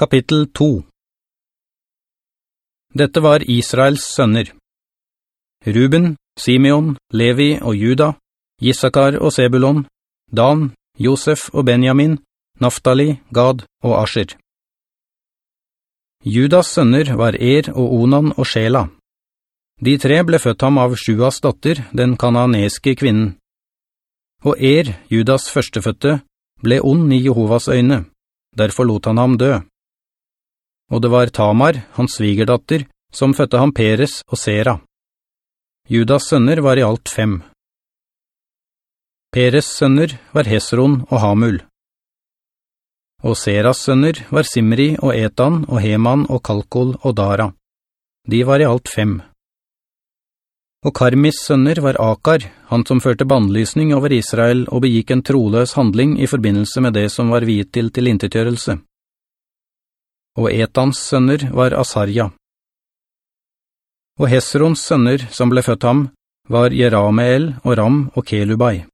Kapittel 2 Dette var Israels sønner. Ruben, Simeon, Levi og Juda, Issakar og Sebulon, Dan, Josef og Benjamin, Naftali, Gad og Asher. Judas sønner var Er og Onan og Shela. De tre ble født ham av Sjuas datter, den kananeske kvinnen. Og Er, Judas førsteføtte, ble ond i Jehovas øyne, derfor lot han ham dø og det var Tamar, hans svigerdatter, som fødte ham Peres og Sera. Judas sønner var i alt fem. Peres sønner var Hesron og Hamul. Og Seras sønner var Simri og Etan og Heman og Kalkol og Dara. De var i alt fem. Og Karmis sønner var Akar, han som førte bandlysning over Israel og begikk en troløs handling i forbindelse med det som var viet til tilintetgjørelse og Etans sønner var Asarja. Og Hesrons sønner som ble født ham var Jerameel og Ram og Kelubai.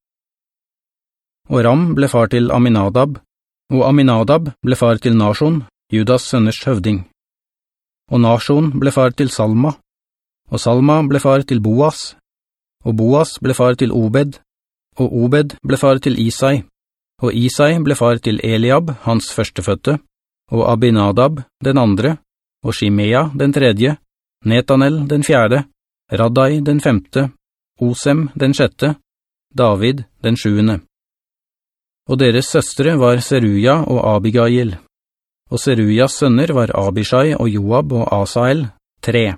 Og Ram ble far til Aminadab, og Aminadab ble far til Nashon, Judas sønners høvding. Og Nashon ble far til Salma, og Salma ble far til Boas, og Boas ble far til Obed, og Obed ble far til Isai, og Isai ble far til Eliab, hans førsteføtte, og Abinadab den andre, og Shimea den tredje, Netanel den fjerde, Radai den femte, Osem den sjette, David den sjuende. Og deres søstre var Seruja og Abigail, og Serujas sønner var Abishai og Joab og Asael, tre.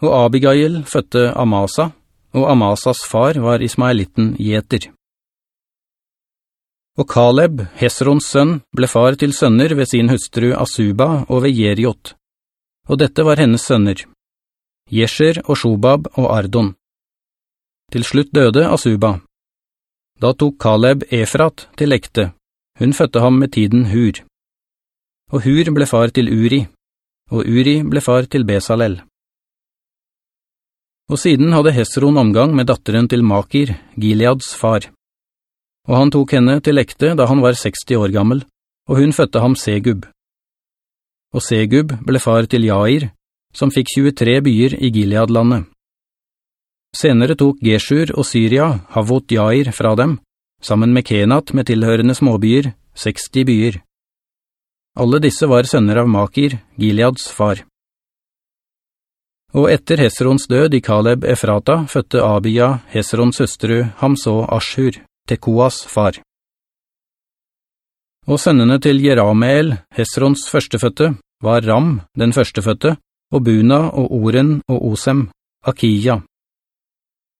Og Abigail fødte Amasa, og Amasas far var Ismaelitten Jeter. Og Kaleb, Hesrons sønn, ble far til sønner ved sin hustru Asuba og ved Jeriot. Og dette var hennes sønner, Jesher og Shobab og Ardon. Til slutt døde Asuba. Da tok Kaleb Efrat til ekte. Hun fødte ham med tiden Hur. Og Hur ble far til Uri, og Uri ble far til Besalel. Og siden hadde Hesron omgang med datteren til Makir, Gileads far og han tok henne til ekte da han var 60 år gammel, og hun fødte ham Segub. Og Segub ble far til Jair, som fikk 23 byer i Gileadlandet. Senere tok Geshur og Syria Havot Jair fra dem, sammen med Kenat med tilhørende småbyer, 60 byer. Alle disse var sønner av Makir, Gileads far. Og etter Hesrons død i Kaleb Efrata fødte Abia, Hesrons søstru, ham så Ashur. Tekoas far. Og sønnene til Jerameel, Hesrons førsteføtte, var Ram, den førsteføtte, og Buna og Oren og Osem, Akia.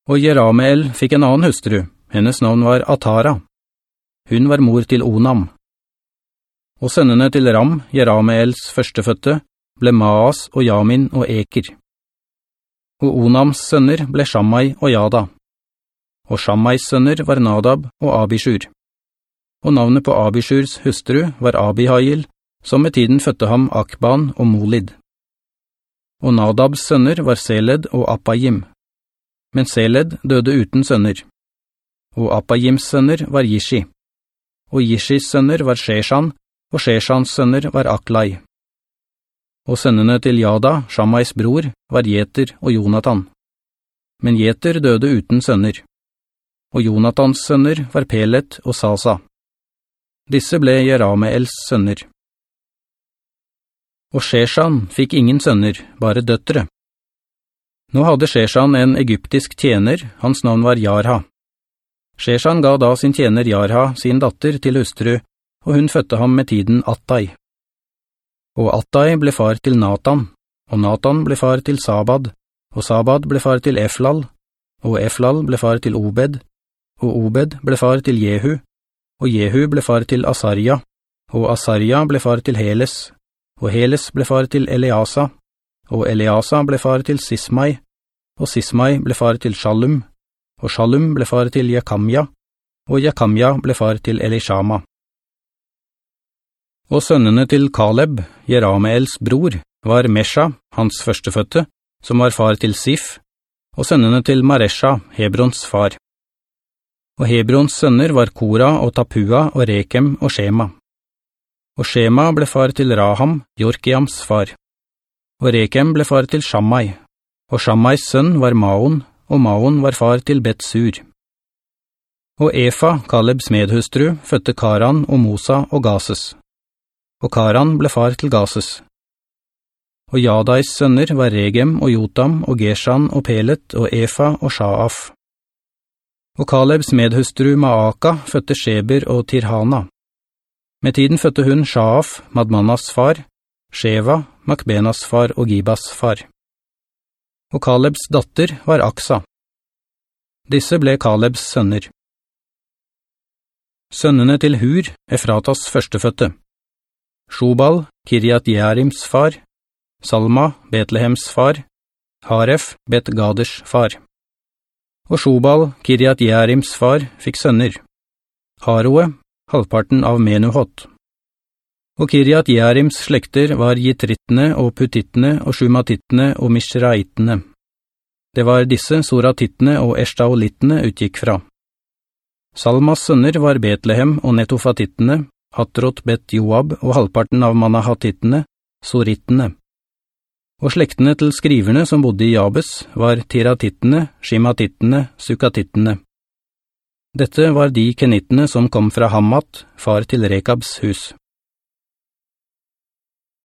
Og Jerameel fikk en annen hustru, hennes navn var Atara. Hun var mor til Onam. Og sønnene til Ram, Jerameels førsteføtte, ble Maas og Jamin og Eker. Og Onams sønner ble Shammai og Jada og Shammais sønner var Nadab og Abishur. Og navnet på Abishurs hustru var Abihail, som med tiden fødte ham Akban og Molid. Og Nadabs sønner var Seled og Appajim. Men Seled døde uten sønner. Og Appajims sønner var Yishi. Og Yishis sønner var Sheshan, og Sheshans sønner var Aklai. Og sønnene til Jada, Shammais bror, var Jeter og Jonathan. Men Jeter døde uten sønner og Jonathans sønner var Pelet og Sasa. Disse ble Jerameels sønner. Og Sheshan fikk ingen sønner, bare døttere. Nå hadde Sheshan en egyptisk tjener, hans navn var Jarha. Sheshan ga da sin tjener Jarha sin datter til hustru, og hun fødte ham med tiden Attai. Og Attai ble far til Nathan, og Nathan ble far til Sabad, og Sabad ble far til Eflal, og Eflal ble far til Obed, og Obed ble far til Jehu, og Jehu ble far til Asarja, og Asarja ble far til Heles, og Heles ble far til Eleasa, og Eleasa ble far til Sismai, og Sismai ble far til Shalum, og Shalum ble far til Jakamja, og Jakamja ble far til Elishama. Og sønnene til Kaleb, Jerameels bror, var Mesha, hans førsteføtte, som var far til Sif, og sønnene til Maresha, Hebrons far og Hebrons sønner var Kora og Tapua og Rekem og Shema. Og Shema ble far til Raham, Jorkiams far. Og Rekem ble far til Shammai, og Shammais sønn var Maon, og Maon var far til Bet-Sur. Og Efa, Kalebs medhustru, fødte Karan og Mosa og Gases. Og Karan ble far til Gases. Og Jadais sønner var Regem og Jotam og Geshan og Pelet og Efa og Shaaf. Og Kalebs medhustru Maaka fødte Sheber og Tirhana. Med tiden fødte hun Shaaf, Madmanas far, Sheva, Makbenas far og Gibas far. Og Kalebs datter var Aksa. Disse ble Kalebs sønner. Sønnene til Hur, Efratas førsteføtte. Shobal, Kiryat Jerims far. Salma, Betlehems far. Haref, Bet Gaders far. Og Shobal, Kiryat Jerims far, fikk sønner. Haroe, halvparten av Menuhot. Og Kiryat Jerims slekter var Jitrittene og Putittene og Shumatittene og Mishraitene. Det var disse Soratittene og Eshtaolittene utgikk fra. Salmas sønner var Betlehem og Netofatittene, Atrot Bet Joab og halvparten av Manahatittene, Sorittene. Og slektene til skriverne som bodde i Jabes var Tiratittene, Shimatittene, Sukatittene. Dette var de kenittene som kom fra Hammat, far til Rekabs hus.